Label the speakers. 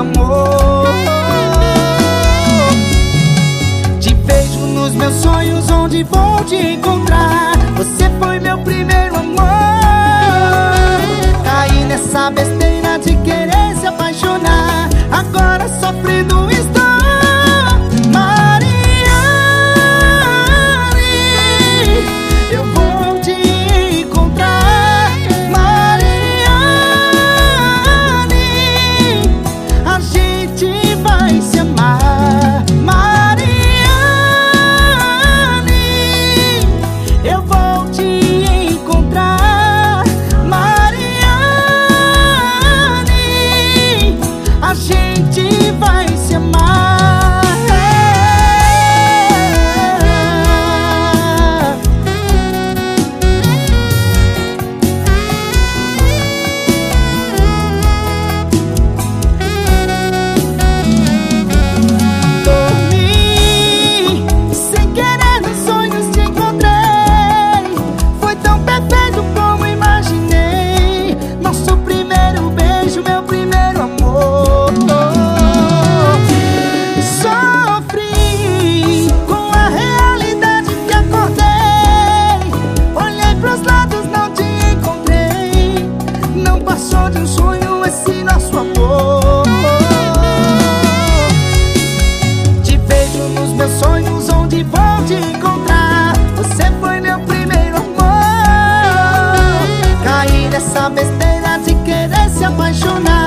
Speaker 1: amor. Te vejo nos meus sonhos onde vou te encontrar? Você foi meu primeiro Passou de um sonho esse nosso amor. Te vejo nos meus sonhos onde vou te encontrar? Você foi meu primeiro amor. Caí nessa besteira de querer se apaixonar.